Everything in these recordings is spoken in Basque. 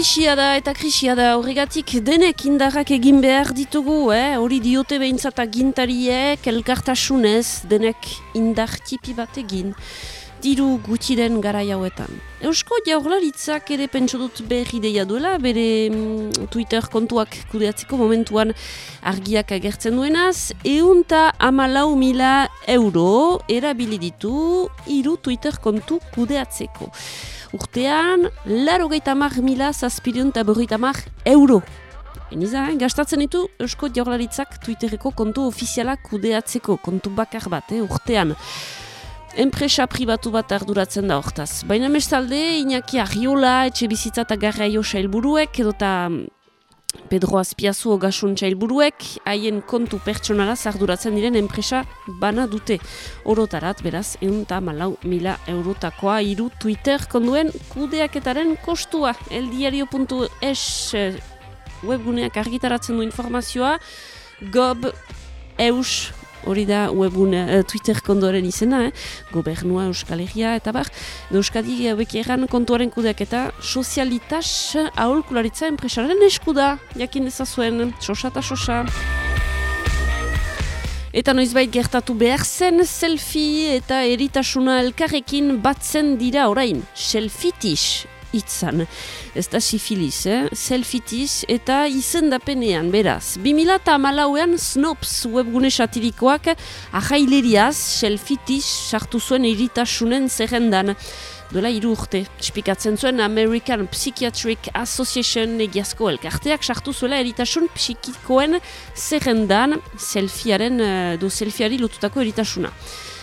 krisia da eta krisia da horregatik denek indarrak egin behar ditugu, eh? hori diote behintzata gintariek elkartasunez denek indar tipi bat egin diru gutxi gara jauetan. Eusko jaurlaritzak ere pentsu dut berri deia duela, bere mm, Twitter kontuak kudeatzeko momentuan argiak agertzen duenaz, eunta amalau mila euro erabili ditu iru Twitter kontu kudeatzeko. Urtean, laro gehieta mar mila zazpirion euro. Eniza, gastatzen ditu Eusko jaurlaritzak Twitterreko kontu ofizialak kudeatzeko, kontu bakar bat, eh? urtean enpresa pribatu bat arduratzen da hortaz. Baina mestalde, Iñaki Arriola, etxe bizitza eta garra josa helburuek, edo eta mm, Pedro Azpiazu ogasun txailburuek, haien kontu pertsonala arduratzen diren enpresa bana dute. Orotarat, beraz, egun eta malau mila eurotakoa iru Twitter konduen kudeaketaren kostua. Eldiario.es eh, webguneak argitaratzen du informazioa, gob, eus, hori da webune uh, Twitter kondoren izena, eh? gobernua Euskal Herria eta bar, Euskadi hauek erran kontuaren kudeak eta sozialitas aholkularitza enpresaren eskuda, jakin ezazuen, sosa eta sosa. Eta noizbait gertatu behar zen selfie eta eritasuna elkarrekin batzen dira orain, selfitish itzan. Ez da sifiliz, eh? selfitiz eta izendapenean, beraz. 2000 eta malauean Snops webgune satirikoak ahaileriaz selfitiz sartu zuen iritasunen zerrendan. Dola iru urte, espikatzen zuen American Psychiatric Association egiazko elkarteak sartu zuela eritasun psikikoen zerrendan selfiaren, eh, do selfiari lotutako eritasuna.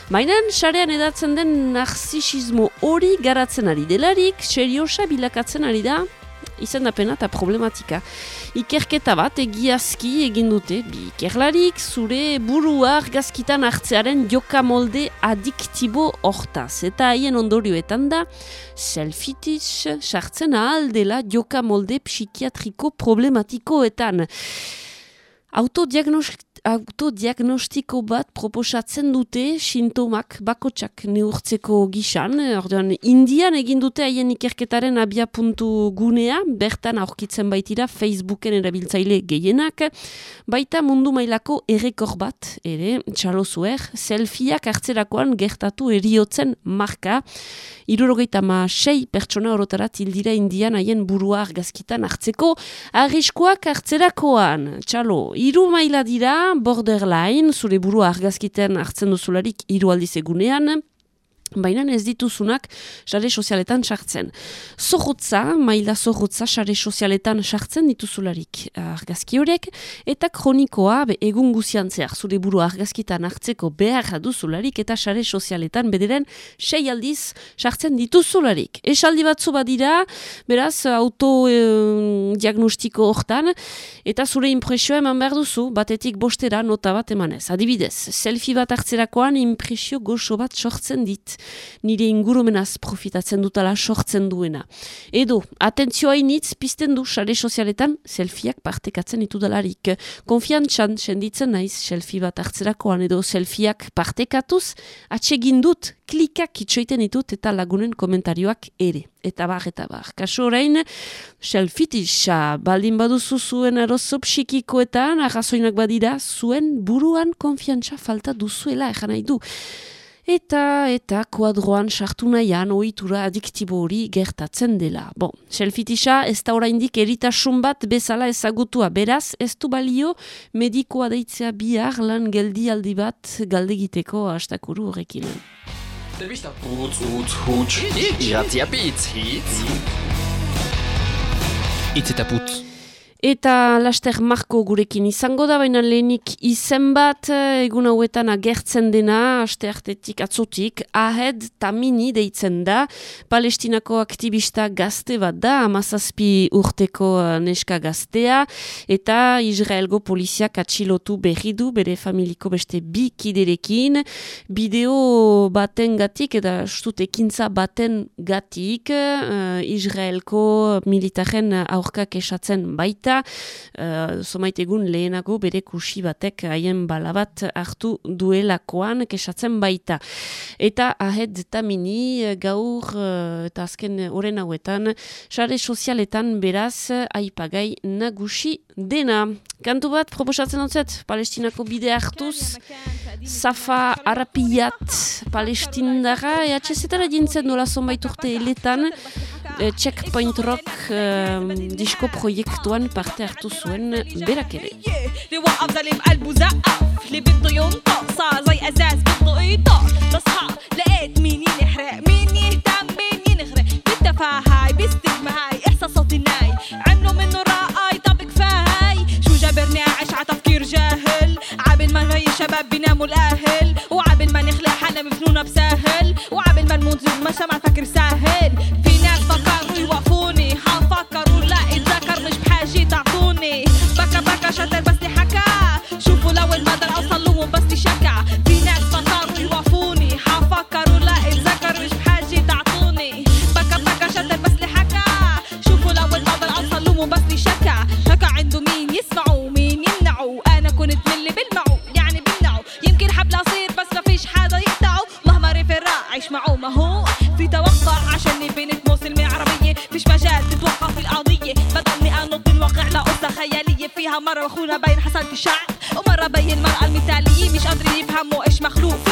Baina, sarean edatzen den narzisismo hori garatzen ari delarik, seriosa bilakatzen ari da, izan da pena eta problematika. Ikerketa bat egiazki egin dute, bi ikerlarik zure burua argazkitan hartzearen joka molde adiktibo hortaz. Eta haien ondorioetan da, selfitiz sartzen ahal dela joka molde psikiatriko problematikoetan. Autodiagnostik autodiagnostiko bat proposatzen dute sintomak bakotsak neurtzeko gisan. Orduan, indian egin dute haien ikerketaren abia puntu gunea, bertan aurkitzen baitira Facebooken erabiltzaile gehienak, baita mundu mailako errekor bat, ere, txalozuer, selfieak hartzerakoan gertatu eriotzen marka, irurogeita ma sei pertsona orotarat hildira indian haien burua argazkitan hartzeko, arriskoak hartzerakoan, txalo, iru maila dira, borderline, zure burua argazkiten hartzen duzularik hiru aldiz egunean, Baina ez dituzunak sare sozialetan sartzen. Zorrotza, maila zorrotza sare sozialetan sartzen dituzularik argazki horiek, eta kronikoa be, egun guzian zehar zure buru argazkitan hartzeko behar duzularik eta sare sozialetan bederen sei aldiz sartzen dituzularik. Esaldi batzu badira, beraz, autodiagnostiko e, hortan, eta zure impresioa eman behar duzu, batetik bostera nota bat emanez. Adibidez, selfie bat hartzerakoan impresio goxo bat sortzen dit nire ingurumenaz profitatzen dutala sortzen duena. Edo, atentzioa initz pizten du sare sozialetan selfieak partekatzen ditu dalarik. Konfiantzan senditzen naiz selfie bat hartzerakoan edo selfieak partekatuz, atsegin dut klikak itxoiten ditut eta lagunen komentarioak ere. Eta bar, eta bar. Kaso orain, selfitisa baldin baduzu zuen arozo psikikoetan, arrazoinak badira, zuen buruan konfiantza falta duzuela, egan nahi du. Eta, eta, kuadroan sartu nahian ohitura adiktibo hori gertatzen dela. Bon, selfitisa ez da oraindik eritasun bat bezala ezagutua. Beraz, ez du balio medikoa deitzea bihar lan geldialdi bat galdegiteko hastakuru horrekin. Telebista putz, utz, huts, iratzia pitz, hitz. Itz eta putz. Eta laster marko gurekin izango da, baina lehenik izen bat eh, egun hauetan agertzen dena, aste artetik atzotik, ahed tamini deitzen da, palestinako aktivista gazte bat da, amazazpi urteko eh, neska gaztea, eta Israelgo poliziak atxilotu berri du, bere familiko beste bi kiderekin, bideo baten gatik, eta stut ekintza baten gatik, uh, Israelko militaren aurkak esatzen baita, baita, uh, somait egun lehenago bere kusi batek haien balabat hartu duelakoan kesatzen baita. Eta ahed eta mini gaur eta azken oren hauetan, sare sozialetan beraz aipagai nagusi dena. Kantu bat, proposatzen dutzet, palestinako bide hartuz, Safa Arapiat palestindara, ehatxezetara dintzen dola zonbait urte eletan, eh, Checkpoint Rock eh, disko proiektuan parte hartu zuen berak ere. اللي بده ينطق صار زي ازاز بده شباب بيناموا الأهل. وعابل ما نخلق حالنا مفنونة بساهل. وعابل ما نموت ما سمع فكر ساهل. في ناس فكروا يوقفوني حفكروا لا اتذكر مش بحاجة تعطوني بكا بكا شتر بس حكا. شوفوا لو المدى اوصل اسمعوا ما هو في توقع عشان بنت موصل عربية مش مجال تتوقف القضية. بدلني انط الواقع لقصة خيالية. فيها مرة أخونا بين حسنة الشعب. ومرة بين المرأة المثالية. مش قادرين يفهموا إيش مخلوق.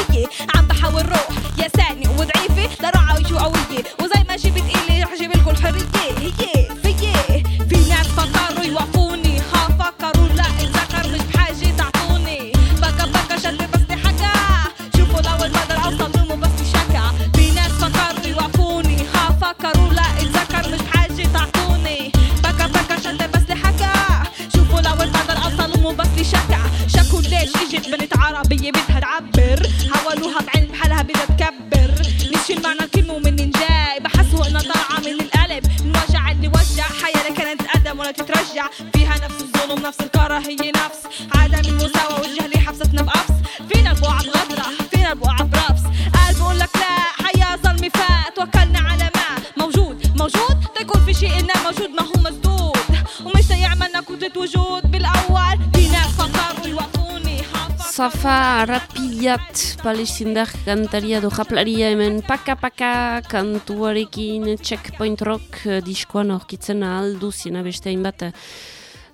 Safa Rapiat palestindar kantaria do japlaria hemen paka-paka kantuarekin Checkpoint Rock diskoan aurkitzen aldu zina beste hainbat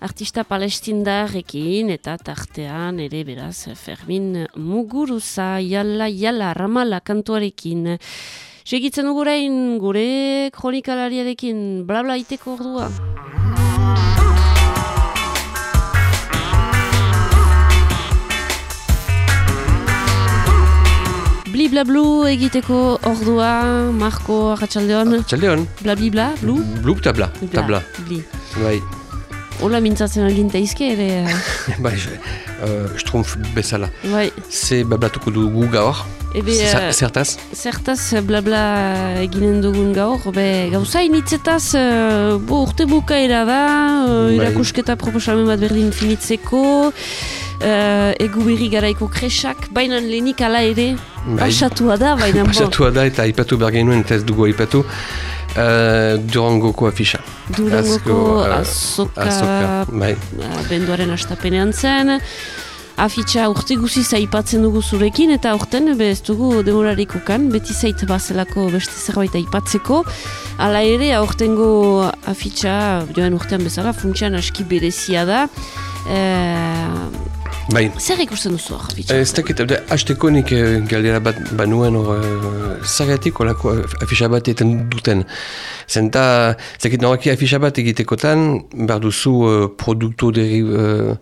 artista palestindarrekin eta tartean ere beraz Fermin Muguruza Yala Yala Ramala kantuarekin Segitzen dugurain gure kronikalariarekin blabla iteko ordua. Bliblablu egiteko ordua, Marko Arratxaldeon. Arratxaldeon. Blablibla, blu? Blu tabla. Tabla. Bli. Bai. Hola mintzatzen aginta izke ere. bai, uh, schtroumpf bezala. Bai. Ze bablatuko dugu gaur. Ebe, uh, zertaz? Zertaz blabla eginen dugun gaur. Be, gauza initzetaz, uh, bo, urte bukaera da, uh, Bai. irakusketa proposamen bat berdin finitzeko, uh, egu berri garaiko kresak, baina lehenik ala ere, Bai. pasatua da, baina bo. Pasatua da eta aipatu behar genuen eta ez dugu aipatu. Uh, Durangoko afisa. Durangoko uh, azoka, azoka, bai. benduaren astapenean zen. Afitxa urte guziz aipatzen dugu zurekin eta urten be ez dugu demorarik ukan, beti zait bazelako beste zerbait aipatzeko. Hala ere, aurtengo afitxa, joan urtean bezala, funtsian aski berezia da. Eh, Bai. zer ikusten duzu hor, afitxa? Ez dakit, hasteko nik eh, galdera bat banuen hor, uh, zagatik olako afisa bat eten duten. Zenta, ez dakit noraki afisa bat egitekotan, behar duzu uh, produktu deri, uh,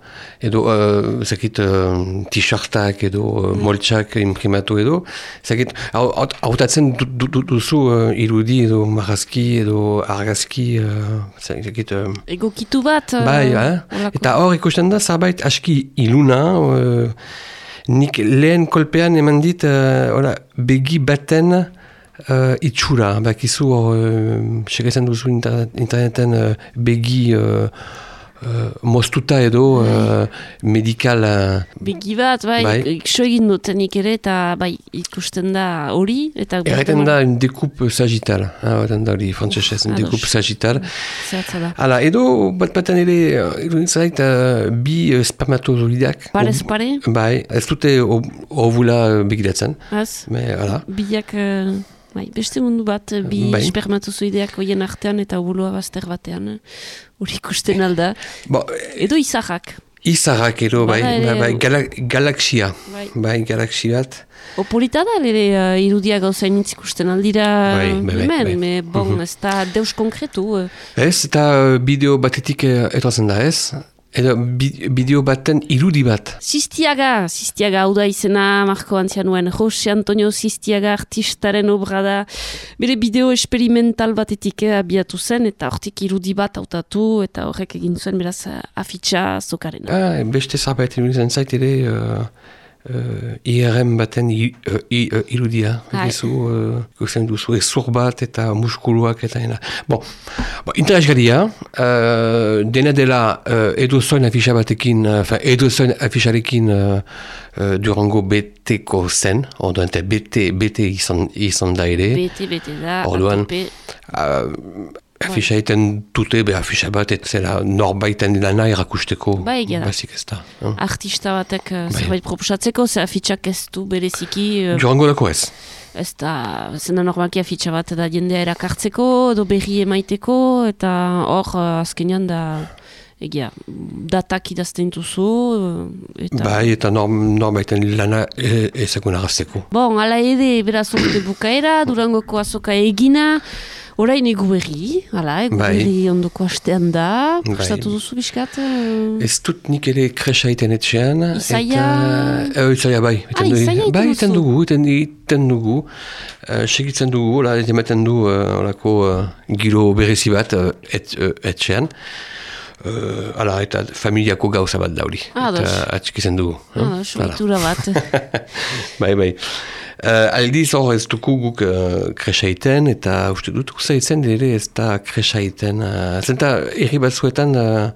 edo, uh, ez dakit, uh, t-shirtak edo uh, moltsak imprimatu edo. Haut- hautatzen du- du- du- duzu uh, irudi edo marrazki edo argazki, uh, ez dakit, uh, Egokitu bat? eh, Bai, eh? eta hor ikusten da zerbait aski iluna, uh, nik lehen kolpean eman dit, uh, hola, begi baten uh, itxura, bakizu hor, uh, segetzen duzu inter interneten uh, begi uh, uh, moztuta edo uh, medikal... Uh, Begi bat, bai, Bai. ikso egin dutenik ere, eta bai, ikusten da hori, eta... Erreten da un découpe sagittal, ah, erreten da hori frantzesez, un sagittal. Zehatza da. Hala, edo bat baten ere, uh, iruditzen zait, uh, bi uh, spermatozoideak. Parez pare, Bai, ez dute ovula begiratzen, az? me, hala. Biak, eh, bai, beste mundu bat, eh, bi Bai. spermatozoideak hoien artean eta obuloa bazter batean, eh, hori ikusten alda. Bo, Edo izahak, izarrak edo, bai, ere- bai, bai, gala, galaxia, bai. bai, galaxi bat. Opolita da, ere uh, irudia gauza initz ikusten aldira Bai, bai, bai, bai. me bon, ez da deus konkretu. eh. Ez, eta bideo batetik etortzen da ez, edo bi, bideo baten irudi bat. Sistiaga, Sistiaga hau da izena Marko Antzianuen, Jose Antonio Sistiaga artistaren obra da, bere bideo experimental batetik eh, abiatu zen, eta hortik irudi bat hautatu, eta horrek egin zuen beraz eh, afitxa zokarena. Ah, beste zerbait iruditzen zait ere uh, uh, IRM baten i, uh, i, uh, irudia. Egizu, uh, ikusten duzu, ezur bat eta muskuluak eta ena. Bon, bon interesgarria, uh, dena dela uh, edo zoin afixa batekin, uh, edo afixarekin uh, uh, durango beteko zen, orduan eta bete, bete izan, izan da ere. Bete, bete da, Orduan, Afixa egiten dute, be afixa bat, ez zela norbaiten lana erakusteko. Bai, egia da. Basik ez da. eh? artista batek eh, Bai. zerbait proposatzeko, ze afitxak ez du bereziki, eh, Durango dako ez. ez da, zena normalki afitxa bat da jendea erakartzeko, edo berri emaiteko, eta hor eh, azkenean da, egia, datak idazten duzu, eta... Bai, eta norm, norbaiten lana e, ezagun arrazteko. Bon, ala ere, beraz urte bukaera, durangoko azoka egina, orain egu berri, ala, egu Bai. berri ondoko astean da, Bai. gustatu duzu biskat? eh? Ez dut nik ere kresa iten etxean. Izaia- Eta, e, izaia bai. Ah, izaia iten bai, iten dugu, iten, iten dugu. Uh, segitzen dugu, hola, ematen du, uh, holako uh, giro berezi bat uh, et, uh, etxean. Uh, ala, eta familiako gauza bat dauri. Ah, eta atxikizen dugu. eh? Ah, soitura bat. bai, bai. Uh, aldiz hor ez duku guk uh, kresa iten, eta uste dut uza izen ere ez da kresa iten. Uh, zenta erri batzuetan, uh,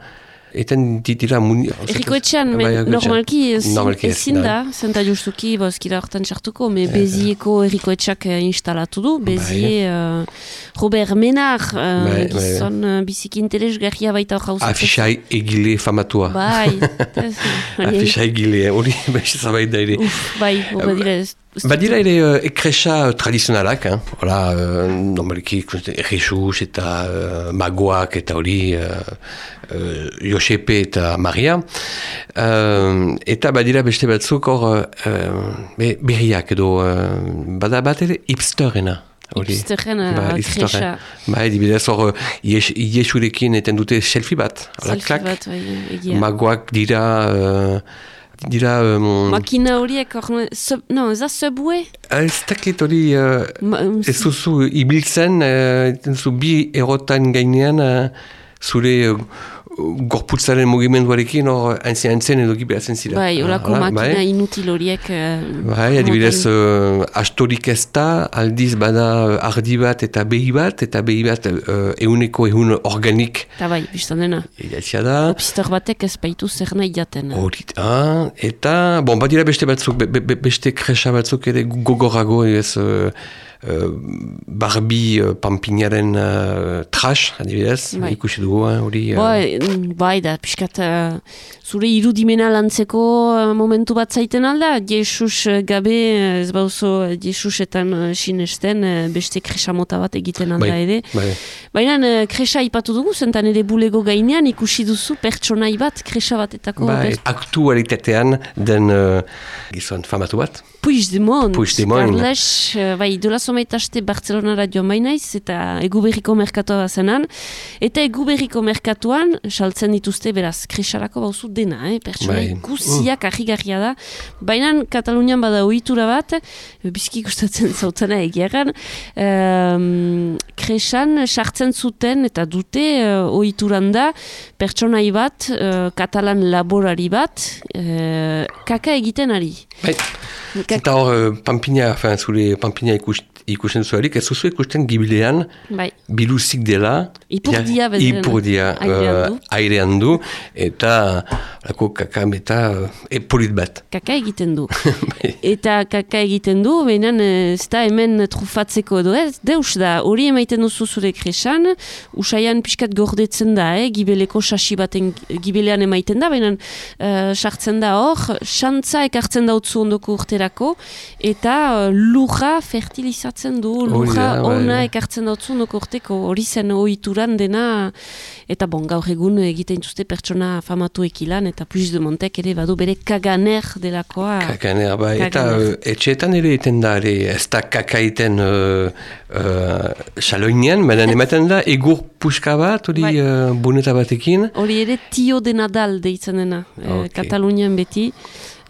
eten ditira muni... Eriko etxean, Bai, normalki Normalki ez, ezin da, zenta justuki, bozkira hortan txartuko, me bezieko eriko etxak instalatu du, bezie uh, Robert Menar, uh, gizon uh, biziki interesgarria baita hor hauzatzen. Afixai egile famatua. Bai, hori- Afixai egile, hori beste zabait da ere. Bai, hor badira ez. Badira ere uh, ekresa tradizionalak, eh? Hola, uh, normalki Jesus eta uh, magoak eta hori uh, uh, Josepe eta Maria. Uh, eta badira beste batzuk hor uh, be- berriak edo uh, bada bat ere hipsterena. hori. Hipsterren, uh, Ba, kresa. hipsterren. Bai, dibidez hor Yes- Yesurekin eten dute selfie bat. Selfie klak. bat, bai, egia. Magoak dira... Uh, dira... Um, Makina horiek, hor, sub, no, ez da subway? Ez dakit hori... Uh, Ma, um, Ez duzu ibiltzen, uh, bi erotan gainean uh, zure uh, gorputzaren mugimenduarekin hor haintzen haintzen edo gibeatzen zira. bai, olako Hala, makina bai. inutil horiek. eh, Bai, adibidez, uh, astorik ez da, aldiz bada ardi bat eta behi bat, eta behi bat uh, euneko ehun organik Eta bai, biztan dena. idatzia da. Opistor batek ez baitu zer nahi jaten. Hori da, eta, bon, badira beste batzuk, be, be, beste kresa batzuk ere gogorago, ez, uh, uh, Barbie uh, pampinaren uh, trash, adibidez, Bai. ikusi dugu, eh, hori... Bai, mm, bai da, pixkat, eh, zure irudimena lantzeko eh, momentu bat zaiten alda, Jesus eh, gabe, eh, ez bauzo Jesusetan uh, sinesten, beste kresa mota bat egiten alda bai, ere. bai. Baina kresa ipatu dugu, zentan ere bulego gainean ikusi duzu pertsonai bat, kresa batetako Bai, pers- aktualitatean den uh, gizon famatu bat. Puigdemont, Puigdemont. Carles, eh, bai, dola somaitaste Barcelonara joan bainaiz, eta eguberriko merkatoa zenan, eta eguberriko merkatuan, saltzen dituzte, beraz, kresarako bauzu dena, eh? pertsonai Bai. guziak argi-garria da, baina Katalunian bada ohitura bat, bizki gustatzen zautana egiaran, um, kresan sartzen zuten eta dute uh, ohituran da pertsonai bat, uh, katalan laborari bat, uh, kaka egiten ari. Bai, eta hor, uh, pampina, zure pampina ikust, ikusten zuelik, ez zuzu ikusten gibilean bai. biluzik dela ipurdia, ja, ipurdia uh, airean du eta lako kaka eta e, polit bat. Kaka egiten du. Bai. eta kaka egiten du, behinan ez da hemen trufatzeko edo ez, deus da, hori emaiten duzu zure kresan, usaian pixkat gordetzen da, eh? gibeleko sasi baten gibelean emaiten da, behinan sartzen da hor, xantza ekartzen da utzu ondoko urterako, eta uh, luja fertilizat ekartzen du, luja bai, ona bai. ekartzen dautzu nok urteko hori zen ohituran dena eta bon, gaur egun egiten zuzte pertsona famatu ekilan eta Puig de Montek ere badu bere kaganer delakoa. Kaganer, bai, eta uh, etxeetan ere iten da, ere, ez da kakaiten uh, uh, saloinean, baina ematen da egur puska bat, hori bai. uh, buneta batekin. Hori ere tio de Nadal deitzen dena, okay. Katalunian beti.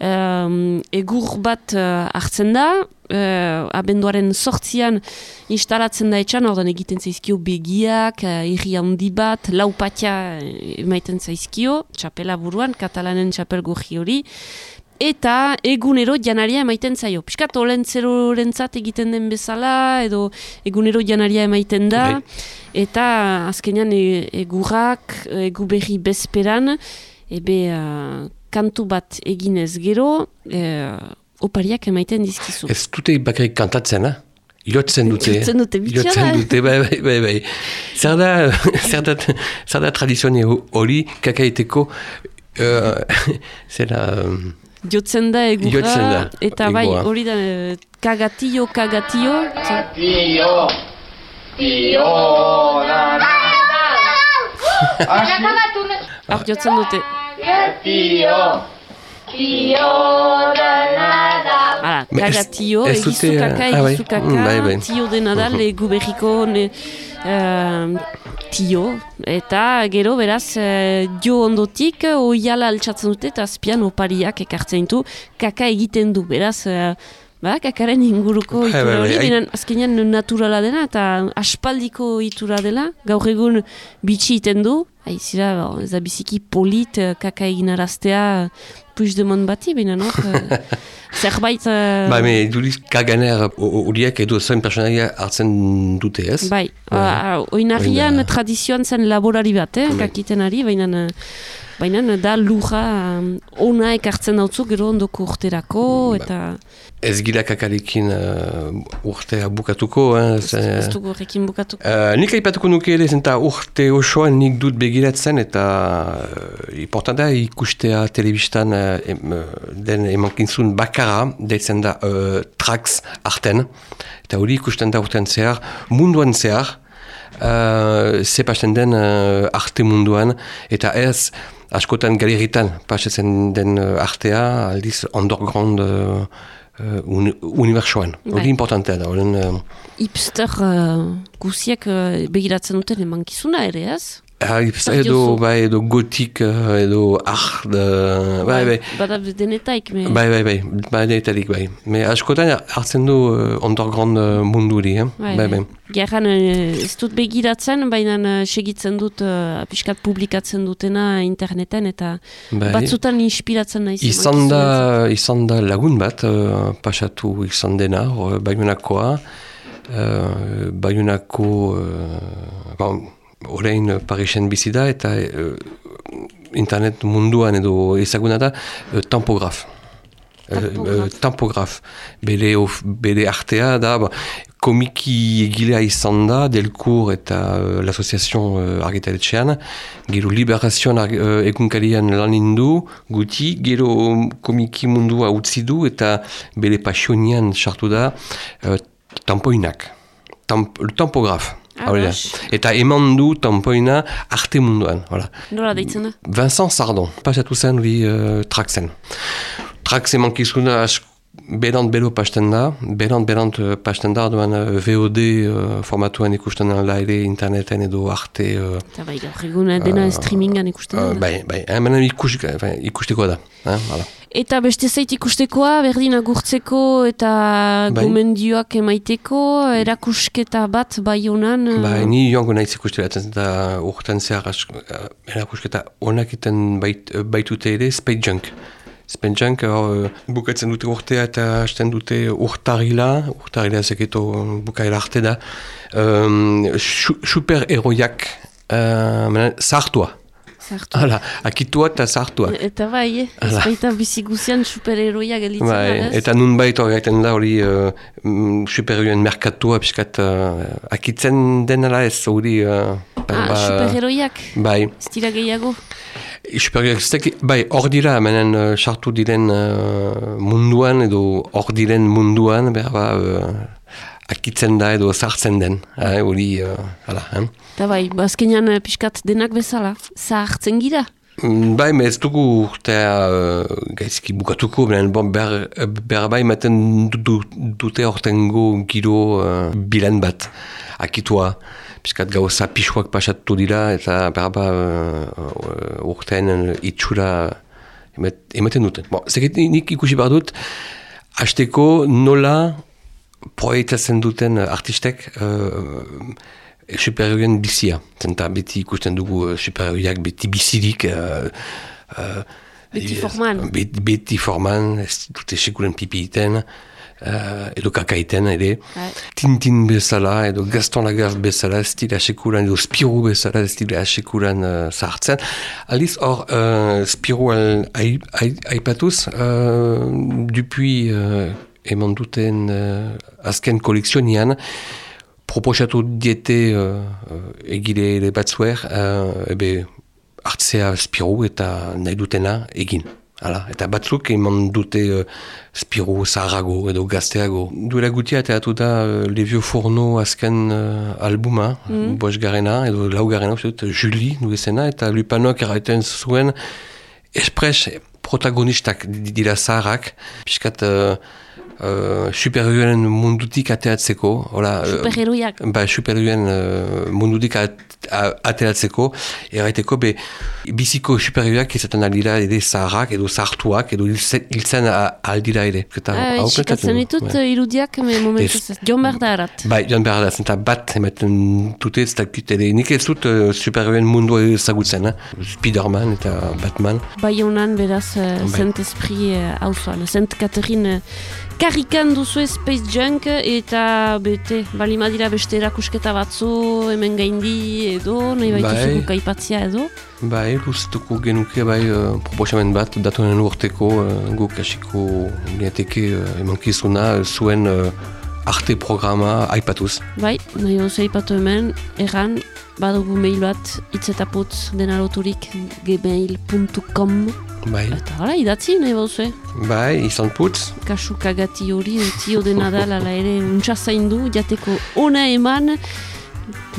Um, egur bat uh, hartzen da, uh, abenduaren sortzian instalatzen da etxan, ordan egiten zaizkio begiak, uh, irri handi bat, laupatia emaiten zaizkio, txapela buruan, katalanen txapel goji hori, eta egunero janaria emaiten zaio. Piskat, olentzerorentzat egiten den bezala, edo egunero janaria emaiten da, bai. eta azkenean e, egurrak, egu berri bezperan, ebe uh, kantu bat eginez gero, opariak emaiten dizkizu. Ez dute bakarik kantatzen, ha? Iotzen dute. Iotzen dute, bitxara. Iotzen dute, bai, bai, bai, bai. Zer da, zer da, zer da tradizioa hori kakaiteko, uh, zer da... Jotzen da egura, eta bai, hori da, kagatio, kagatio. Kagatio, tio, da, da, da. Ar, jotzen dute. Kagatio, Tio de Nadal. Hala, kaga tio, egizu kaka, egizu kaka, tio de Nadal, egu berriko tio. Eta gero, beraz, uh, jo ondotik, oiala altsatzen dute, eta azpian opariak ekartzen du, kaka egiten du, beraz, uh, Ba, kakaren inguruko itura hori, binen azkenean naturala dena eta aspaldiko itura dela, gaur egun bitxi iten du, haizira, ez da biziki polit kaka egin araztea Puigdemont bati, baina no? Zerbait... Uh... Ba, me, duriz, kaganer horiek edo zain personaia hartzen dute ez? Bai, uh, oinarrian Oina... tradizioan zen laborari bat, eh, bai. kakiten ari, baina... Baina da luja um, ona ekartzen dautzu gero ondoko urterako ba, eta... Ez gira kakalekin uh, urtea bukatuko. Eh, ez dugu horrekin bukatuko. Uh, nik aipatuko nuke ere zenta urte osoan nik dut begiratzen eta uh, importanta ikustea telebistan uh, den emankintzun bakara deitzen da uh, trax arten. Eta hori ikusten da urtean zehar, munduan zehar, uh, zepasten den uh, arte munduan eta ez askotan galeritan pasatzen den uh, artea, aldiz underground uh, uh, un, unibertsoan. Hori bai. importantea da. Uh, Hipster uh, guziak uh, begiratzen duten emankizuna ere ez? Ah, edo, bai, edo gotik, edo ard, bai, bai. bai. Bada denetaik, me... Bai, bai, bai, bai, denetaik, bai. Me askotan hartzen du uh, underground uh, munduri, eh? bai, bai. bai. Gerran, ez dut begiratzen, baina segitzen dut, uh, piskat publikatzen dutena interneten, eta bai. batzutan inspiratzen nahi izan da, izan da lagun bat, uh, pasatu izan dena, uh, baiunakoa, uh, baiunako, uh, orain eh, Parisen bizi da eta uh, internet munduan edo ezaguna da uh, tampograf. Uh, tampograf. Bele, of, bele artea da, ba, komiki egilea izan da, Delcour eta uh, l'Association uh, Argitaletxean, gero Liberazioan uh, egunkarian lan indu, guti, gero komiki mundua utzi du eta bele pasionian sartu da uh, tampoinak. Tamp, tampograf. Ah, eta eman du tampoina arte munduan. Nola deitzen da? Vincent Sardon. Pasatu zen hori uh, trakzen. Trakzen mankizuna berant bero pasten da, berant berant uh, pasten da, duan uh, VOD uh, formatuan ikusten da ere interneten edo arte... Uh, Eta bai, gaur egun dena uh, streamingan ikusten da. Uh, bai, bai, hemen ikus, ikusteko da. Eh, eta beste zait ikustekoa, berdin agurtzeko eta bai. gomendioak emaiteko, erakusketa bat bai honan... Bai, ni joango nahiz ikustela, eta urtean zehar erakusketa honak iten bait, baitute ere, Space Junk. Spentzank, uh, bukatzen dute urtea eta hasten dute urtarila, urtarila zeketo bukaila arte da, um, super-eroiak uh, zartua. Zartua. Hala, akitua eta zartua. Eta bai, ez baita biziguzian super-eroiak elitzen bai, Eta nun baita horreiten da hori uh, super-eroien merkatua piskat uh, akitzen denala ez hori... Uh, ah, ba, super-eroiak? Bai. Stila gehiago? Supergertzek, bai, hor dira, menen uh, sartu diren uh, munduan edo hor diren munduan, behar ba, uh, akitzen da edo zartzen den, hori, uh, hala, hein? Da bai, bazkenean uh, pixkat denak bezala, zartzen gira? Mm, bai, ez dugu urtea uh, gaizki bukatuko, benen bon, behar, behar bai maten dute hortengo giro uh, bilen bat, akitua piskat gauza pixuak pasatu dira eta berba uh, urtean itxura ematen duten. Bon, Zeket nik ikusi behar dut, hasteko nola proietatzen duten artistek uh, superioen bizia. Zenta beti ikusten dugu superioak beti bizirik uh, uh, Beti forman. Beti forman, ez dute sekulen pipi iten uh, edo kakaiten ere. Bai. Tintin bezala edo Gaston Lagarde bezala ez dira sekuran edo Spirou bezala ez dira sekuran uh, zahartzen. Aliz hor uh, Spirou aipatuz uh, dupi uh, eman duten uh, azken kolekzionian proposatu diete uh, egile ere batzuer uh, ebe hartzea Spirou eta nahi dutena egin. Hala, eta batzuk eman dute uh, Spiro zaharago edo gazteago. Duela gutia eta atu da uh, Levio Forno azken uh, albuma, mm. bost garena, edo lau garena, Julie, du esena, eta Lupanoak erraiten zuen espres protagonistak dira zaharak, piskat uh, uh, superheroen mundutik ateatzeko. Superheroiak. Uh, ba, superheroen uh, mundutik ateratzeko, erraiteko, be, biziko superioak izaten aldira ere zaharrak edo zahartuak edo hiltzen aldira ere. Eta hau Xikatzen ditut bai. irudiak me momentuz ez, joan behar da erat. Bai, joan behar da, zenta bat ematen dute ez dakit ere. Nik ez dut uh, superioen mundu ezagutzen, eh? Spiderman eta Batman. Bai honan beraz uh, bai. Zent Esprit hau uh, zuan, Zent Katerin Karrikan duzu Space Junk eta bete, bali madira beste erakusketa batzu hemen gaindi edo, nahi baitu bai. zuko kaipatzia edo? Bai, guztuko genuke bai uh, proposamen bat datonen urteko uh, guk asiko niateke uh, emankizuna zuen uh, arte programa aipatuz. Bai, nahi oso aipatu hemen, erran, badugu mail bat itzetaputz denaloturik gmail.com Bai. Eta hala, idatzi nahi bauzue. Bai, izan putz. Kasu kagati hori, tio dena da, lala ere, untsa zaindu, jateko ona eman,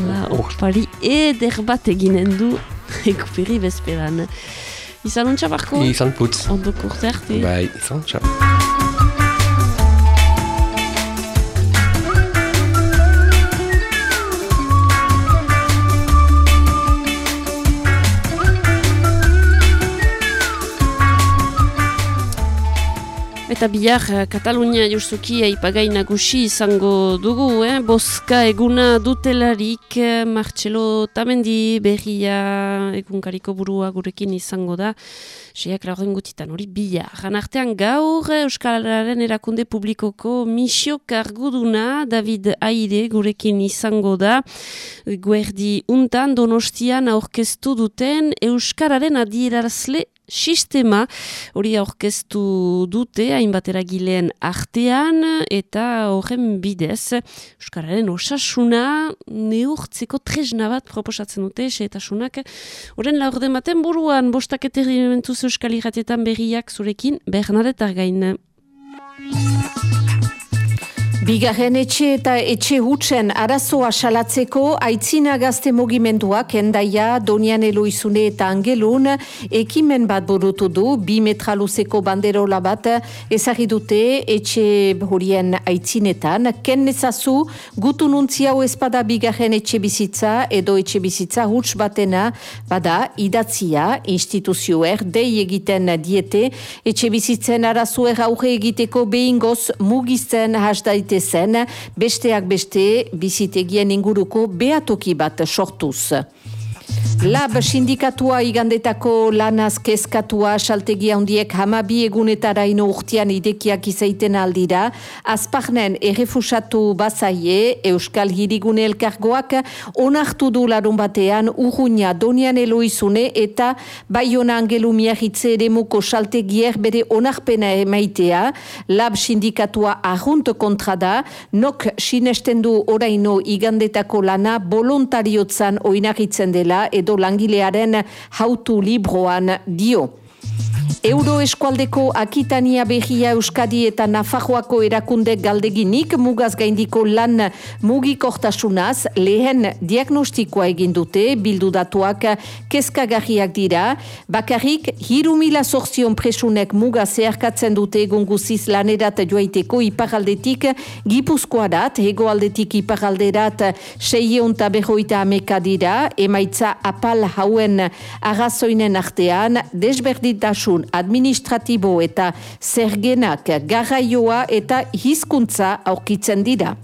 la, oh. opari eder bat eginen du, ekuperi bezperan. Izan untsa barko? Izan putz. Ondo kurte Bai, izan untsa. Eta bihar eh, Katalunia justuki aipagai nagusi izango dugu, eh? boska eguna dutelarik eh, Marcelo Tamendi berria egunkariko burua gurekin izango da. Seak laurren gutitan hori bihar. Janartean gaur Euskalaren erakunde publikoko misio karguduna David Aire gurekin izango da. Guerdi untan donostian aurkeztu duten Euskararen adierazle sistema hori aurkeztu dute hainbat eragileen artean eta horren bidez Euskararen osasuna neurtzeko tresna bat proposatzen dute xeetasunak horren laurde maten buruan bostak eterimentuz Euskal Iratietan berriak zurekin Bernadetar gain Bigarren etxe eta etxe hutsen arazoa salatzeko aitzina gazte mogimenduak endaia Donian Eloizune eta Angelun ekimen bat burutu du. Bi metraluzeko banderola bat ezagidute etxe horien aitzinetan. Ken nezazu gutu nuntzi hau espada bigarren etxe bizitza edo etxe bizitza huts batena bada idatzia instituzioer dei egiten diete. Etxe bizitzen arazoer aurre egiteko behingoz mugizten hasdaite zen besteak beste bizitegien inguruko beatoki bat sortuz. Lab sindikatua igandetako lanaz kezkatua saltegia hundiek hamabi egunetara ino urtean idekiak izaiten aldira, azparnen errefusatu bazaie Euskal Hirigune Elkargoak onartu du larun batean urruña donian eloizune eta baiona angelu miarritze ere muko saltegier bere onarpena emaitea, lab sindikatua arrunt kontra da, nok sinesten du oraino igandetako lana volontariotsan oinarritzen dela edo langilearen hautu libroan dio. Euro eskualdeko Akitania behia Euskadi eta Nafajoako erakunde galdeginik mugaz gaindiko lan mugikortasunaz lehen diagnostikoa egin dute bildu datuak kezkagarriak dira. Bakarrik, hiru mila sorzion presunek muga zeharkatzen dute egun guziz lanerat joaiteko iparaldetik gipuzkoarat, egoaldetik iparalderat seieunta behoita ameka dira, emaitza apal hauen agazoinen artean, desberditasun administratibo eta zergenak garraioa eta hizkuntza aurkitzen dira.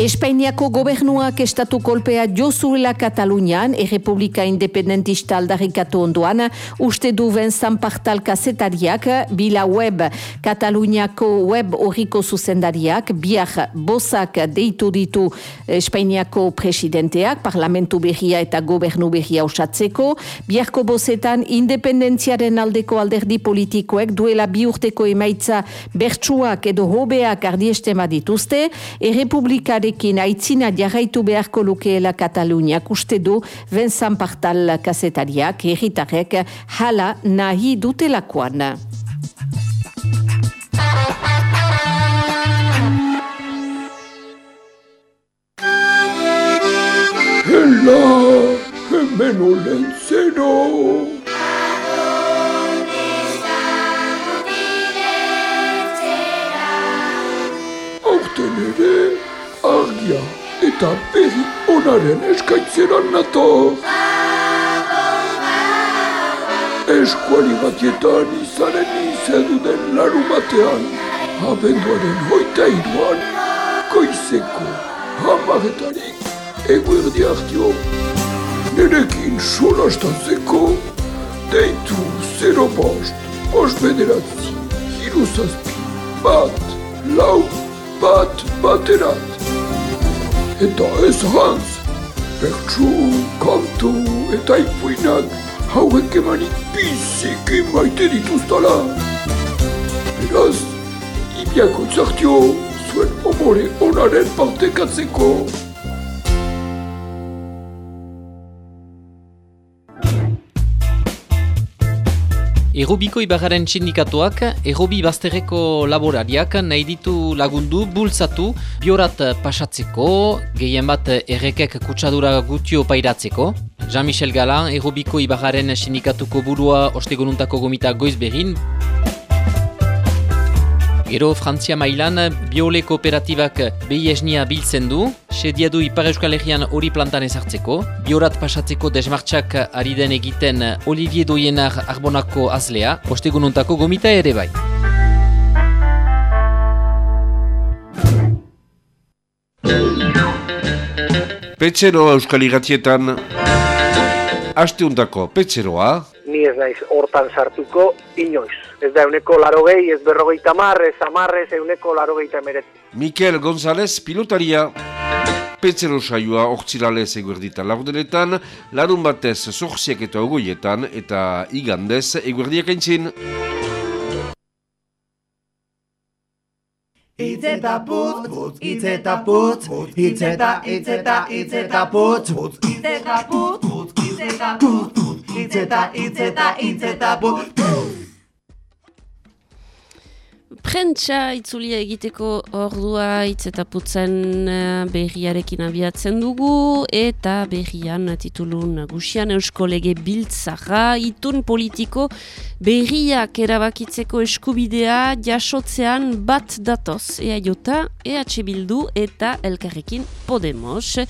Espainiako gobernuak estatu kolpea jozuela Katalunian, errepublika independentista aldarrikatu onduan, uste du benzan partal kasetariak, bila web Kataluniako web horriko zuzendariak, biak bozak deitu ditu Espainiako presidenteak, parlamentu behia eta gobernu behia osatzeko, biarko bozetan independentziaren aldeko alderdi politikoek duela bi urteko emaitza bertsuak edo hobeak ardiestema dituzte, errepublikare Horrekin aitzina jarraitu beharko lukeela Kataluniak uste du Vincent Partal kasetariak erritarek hala nahi dutelakoan. Hela, hemen olen zero! Aurten ere, argia eta berri onaren eskaitzeran nator. Eskuali batietan izanen izedu den laru batean, abenduaren hoita iruan, koizeko hamaretarik eguerdi hartio. Nerekin solastatzeko, deitu zero bost, bost bederatzi, hiru zazpi, bat, lau, bat, baterat eta ez hans. Bertsu, kantu eta ipuinak hauek emanik biziki maite dituztala. Beraz, ibiako txartio zuen omore onaren partekatzeko. Errobiko Ibarraren txindikatuak, errobi bazterreko laborariak nahi ditu lagundu, bultzatu, biorat pasatzeko, gehien bat errekek kutsadura gutio pairatzeko. Jean-Michel Galan, errobiko Ibarraren txindikatuko burua ostegonuntako gomita goiz behin. Gero Frantzia mailan biole kooperatibak behi esnia biltzen du, sedia du Ipar Euskal Herrian hori plantan ezartzeko, biorat pasatzeko desmartxak ari den egiten Olivier Doienar Arbonako azlea, ostegununtako gomita ere bai. Petxero Euskal Igatietan, Asteundako Petxeroa, ni ez naiz hortan sartuko inoiz. Ez da euneko laro gehi, ez berrogeita mar, ez amarrez, euneko laro gehi Mikel González, pilotaria. Petzero saioa ortsilales eguerdita laudenetan, larun batez zorziak eta ogoietan eta igandez eguerdiak entzin. Itzeta putz, putz, itzeta putz, itzeta, itzeta, itzeta putz, itzeta putz, putz, itzeta putz, itzeta, itzeta, itzeta putz, prentsa itzulia egiteko ordua hitz eta putzen eh, berriarekin abiatzen dugu. Eta berrian titulu nagusian eusko lege biltzara itun politiko berriak erabakitzeko eskubidea jasotzean bat datoz. Ea jota, EH Bildu eta elkarrekin Podemos.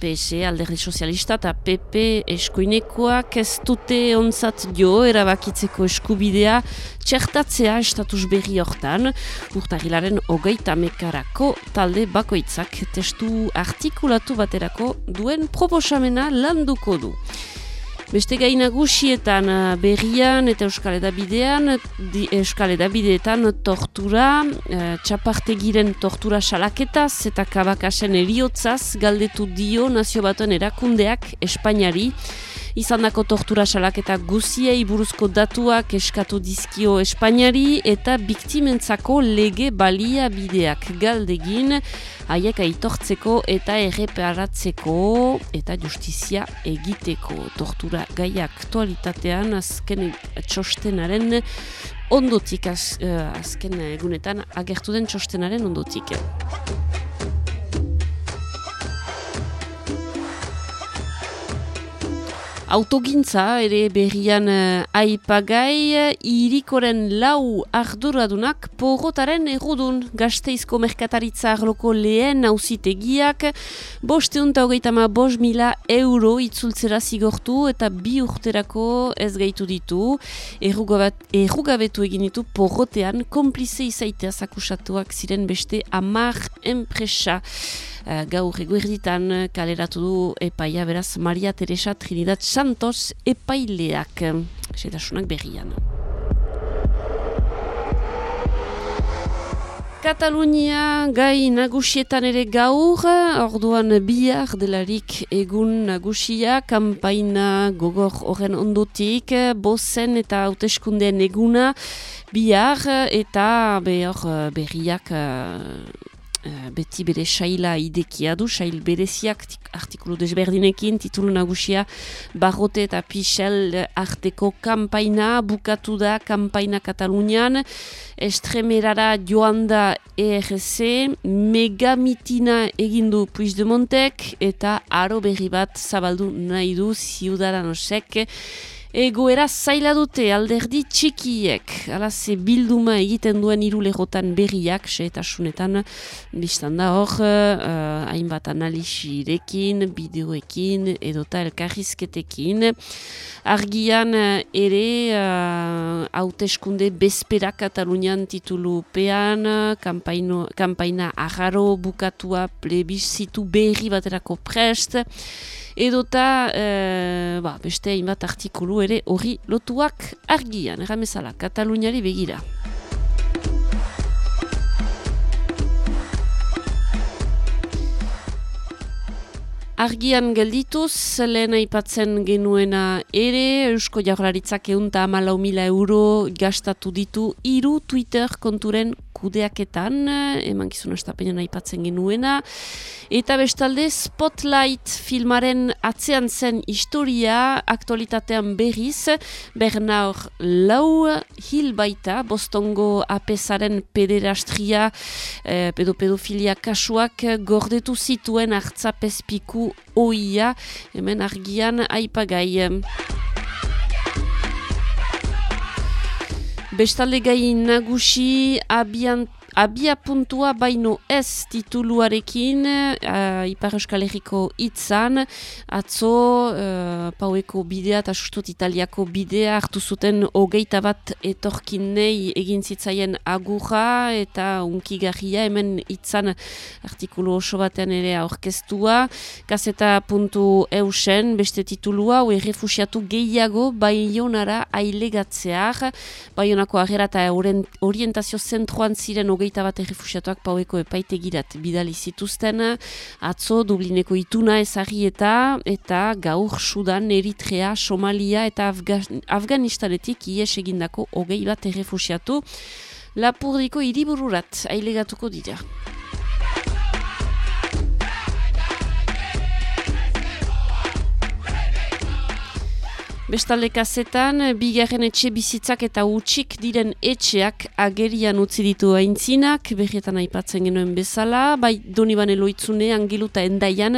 PS alderdi sozialista eta PP eskuinekoak ez dute onzat jo erabakitzeko eskubidea txertatzea estatus berri hortan, urtagilaren hogeita mekarako talde bakoitzak testu artikulatu baterako duen proposamena landuko du. Beste gai nagusietan eh, berrian eta Euskal Edabidean, di, Euskal Edabideetan tortura, e, txapartegiren tortura salaketaz eta kabakasen eriotzaz galdetu dio nazio batuen erakundeak Espainiari, izandako tortura salaketa guziei buruzko datuak eskatu dizkio Espainiari eta biktimentzako lege balia bideak galdegin haiek aitortzeko eta erreparatzeko eta justizia egiteko tortura gai aktualitatean azken txostenaren ondotik az, uh, azken egunetan agertu den txostenaren ondotik. Autogintza ere berrian uh, aipagai, irikoren lau arduradunak porrotaren erudun gazteizko merkataritza arloko lehen hausitegiak, boste unta hogeita ma bos mila euro itzultzera zigortu eta bi urterako ez gaitu ditu, errugabetu egin ditu porrotean, komplize izaitea zakusatuak ziren beste amar enpresa. Uh, gaur eguerditan kaleratu du epaia beraz Maria Teresa Trinidad Santos epaileak setasunak berrian. Katalunia gai nagusietan ere gaur, orduan bihar delarik egun nagusia, kampaina gogor horren ondotik, bozen eta hauteskundeen eguna bihar eta behor berriak beti bere saila idekia du, sail bereziak artikulu desberdinekin, titulu nagusia barrote eta pixel arteko kampaina, bukatu da kampaina Katalunian, estremerara joan da ERC, megamitina egindu Puigdemontek eta aro berri bat zabaldu nahi du ziudadanosek, Egoera zaila dute alderdi txikiek, ala ze bilduma egiten duen irulegotan berriak, xe eta biztan da hor, uh, hainbat analisirekin, bideoekin, edota elkarrizketekin. Argian ere, uh, hauteskunde bezpera Katalunian titulu pean, kampaino, kampaina agarro bukatua plebizitu berri baterako prest, edota e, ba, beste hainbat artikulu ere hori lotuak argian, erramezala, Kataluniari begira. Argian geldituz, lehen aipatzen genuena ere, Eusko Jaurlaritzak eunta amalau mila euro gastatu ditu iru Twitter konturen kudeaketan, eman gizun astapenean aipatzen genuena. Eta bestalde, Spotlight filmaren atzean zen historia aktualitatean berriz, Bernaur Lau hil baita, Bostongo apesaren pederastria, eh, pedopedofilia kasuak gordetu zituen hartzapezpiku oia, hemen argian aipagai. Bestalde gai nagusi abian abia puntua baino ez tituluarekin uh, Ipar Euskal Herriko itzan, atzo uh, paueko bidea eta sustot italiako bidea hartu zuten hogeita bat etorkin nei egin zitzaien agurra eta unkigarria hemen itzan artikulu oso batean ere aurkeztua. Kaseta puntu eusen, beste titulua, hau errefusiatu gehiago baionara ailegatzear, baionako agera eta orientazio zentroan ziren hogeita bat errefusiatuak paueko epaitegirat bidali zituzten, atzo Dublineko ituna ezagri eta eta gaur Sudan, Eritrea, Somalia eta Afganistanetik ies egindako hogei bat errefusiatu lapurdiko hiribururat ailegatuko dira. Bestalde kazetan, bigarren etxe bizitzak eta utxik diren etxeak agerian utzi ditu aintzinak, berrietan aipatzen genuen bezala, bai Donibane loitzune, angeluta endaian,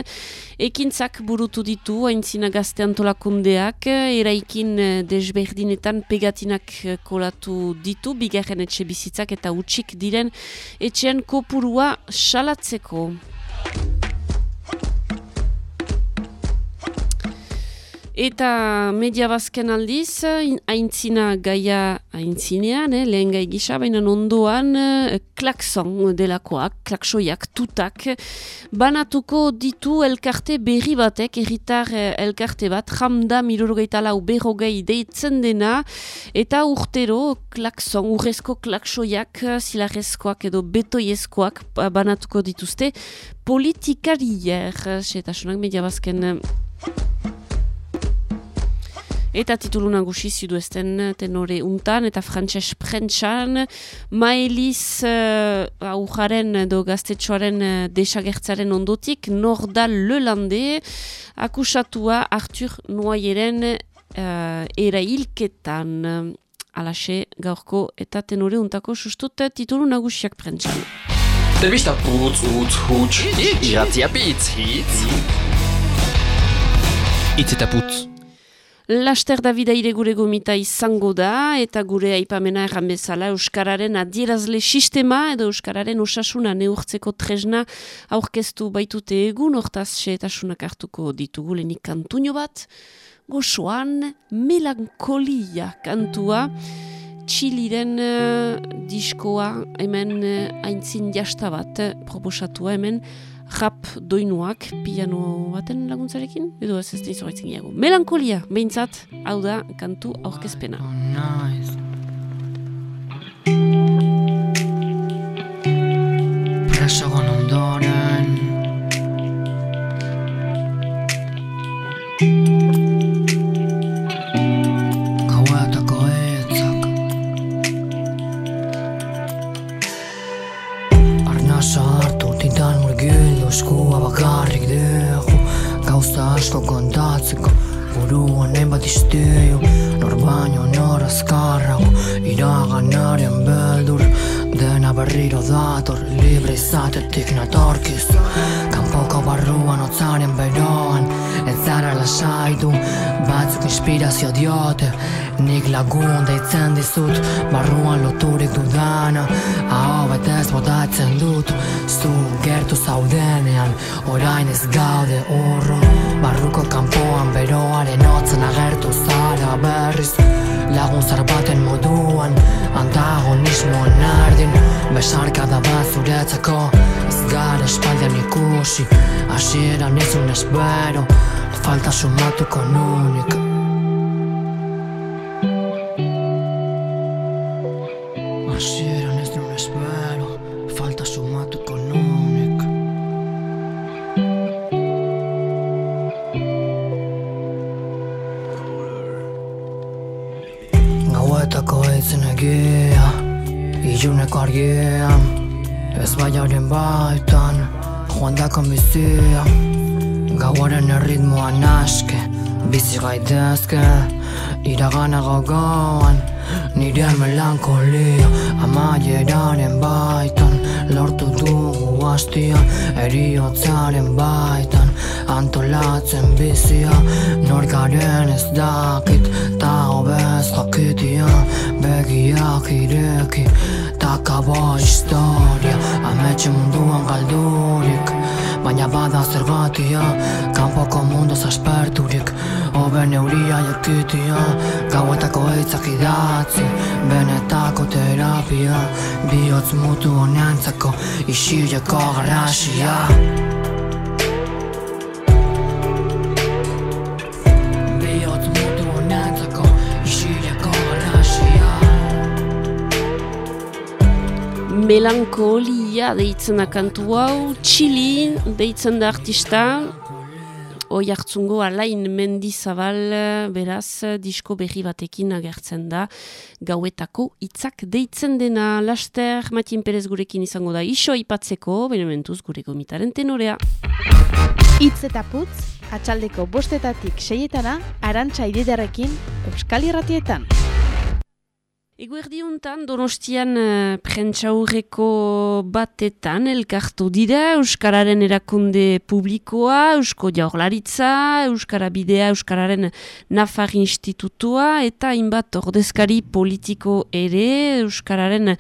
ekintzak burutu ditu aintzina gazte antolakundeak, eraikin desberdinetan pegatinak kolatu ditu, bigarren etxe bizitzak eta utxik diren etxean kopurua salatzeko. Eta media bazken aldiz, haintzina gaia haintzinean, eh, lehen gai gisa, baina ondoan eh, klakson delakoak, klaksoiak, tutak, banatuko ditu elkarte berri batek, erritar eh, elkarte bat, jamda mirurgeita lau berrogei deitzen dena, eta urtero klakson, urrezko klaksoiak, zilarrezkoak edo betoiezkoak banatuko dituzte, politikarier, setasunak media bazken... Eta titulu nagusi zidu ezten tenore untan eta frantses prentsan maeliz uh, aujaren edo gaztetxoaren uh, desagertzaren ondotik Nordal Lelande akusatua Arthur Noyeren uh, erailketan alaxe gaurko eta tenore untako sustut titulu nagusiak prentsan. Telbista putz, utz, huts, iratzia pitz, hitz. Itz eta putz. Laster Davida ire gure gomita izango da, eta gure aipamena erran bezala Euskararen adierazle sistema edo Euskararen osasuna neurtzeko tresna aurkeztu baitute egun, hortaz xeetasunak hartuko ditugu lenik kantuño bat, gozoan melankolia kantua, txiliren uh, diskoa hemen uh, aintzin jasta bat uh, proposatua hemen, rap doinuak piano baten laguntzarekin, edo ez ez gaitzen gehiago. Melankolia, behintzat, hau da, kantu aurkezpena. Presogon ondoren Gauza asko kontatzeko. Buruan bat izteu Nor baino nor azkarrago. Iraganaren beldur Dena berriro dator. Libre izatetik natorkiz Kanpoko barruan otzaren beroan. Ez zara lasaitu Batzuk inspirazio diote. Nik lagun deitzen dizut Barruan loturik dudana. Aho betez botatzen dut Zu gertu zaudenean Orain ez gaude urru Barruko kanpoan beroaren otzen agertu zara berriz Lagun zar baten moduan Antagonismoan ardin Besarkada bat zuretzako Ez gara espaldian ikusi Hasieran ezun espero Falta sumatuko nunik Iragana gogoan Nire melankolia Amaieraren baitan Lortu dugu hastia Eriotzaren baitan Antolatzen bizia. Nor garen ez dakit Ta hobez jakitia Begiak ireki Takabo historia. Ametxe munduan galdurik Baina bada zergatia Kanpoko mundu zasperturik Oben euria jakitia Gauetako eitzak idatzi Benetako terapia Bihotz mutu honentzako Isireko garrasia Bihotz Melankolia deitzen da kantu hau, Txili deitzen da artista, oi hartzungo alain mendizabal, beraz, disko berri batekin agertzen da, gauetako hitzak deitzen dena, laster, Matin Perez gurekin izango da, iso ipatzeko, benementuz gure gomitaren tenorea. Itz eta putz, atxaldeko bostetatik seietana, arantxa ididarekin, Euskal Irratietan. Eguerdi untan, donostian uh, prentsaurreko batetan elkartu dira Euskararen erakunde publikoa, Eusko Jaurlaritza, Euskara Bidea, Euskararen Nafar Institutua eta inbat ordezkari politiko ere Euskararen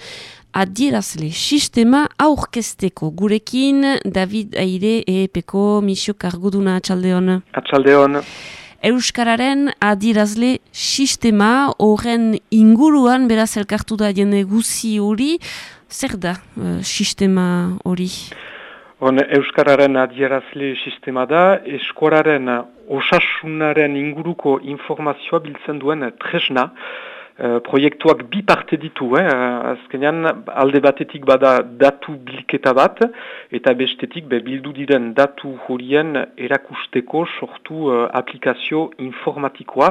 adierazle sistema aurkesteko gurekin David Aire EEPeko misio karguduna atxaldeon. Atxaldeon. Euskararen adirazle sistema horren inguruan beraz elkartu da jende guzi hori, zer da uh, sistema hori? On, Euskararen adierazle sistema da, eskoraren osasunaren inguruko informazioa biltzen duen tresna, Uh, proiektuak bi parte ditu, eh? azkenean alde batetik bada datu bilketa bat, eta bestetik be, bildu diren datu horien erakusteko sortu uh, aplikazio informatikoa,